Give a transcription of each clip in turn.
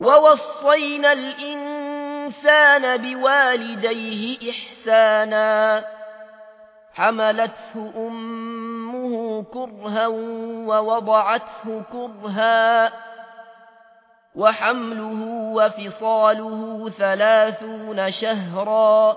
ووصينا الإنسان بوالديه إحسانا حملته أمه كرها ووضعته كرها وحمله وفصاله ثلاثون شهرا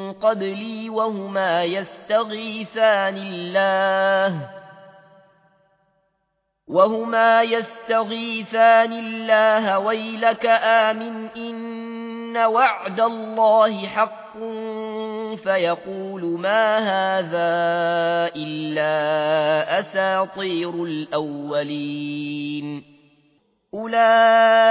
قبلي وهما يستغيثان الله وهما يستغيثان الله ويلك آمن إن وعد الله حق فيقول ما هذا إلا أساطير الأولين أولئك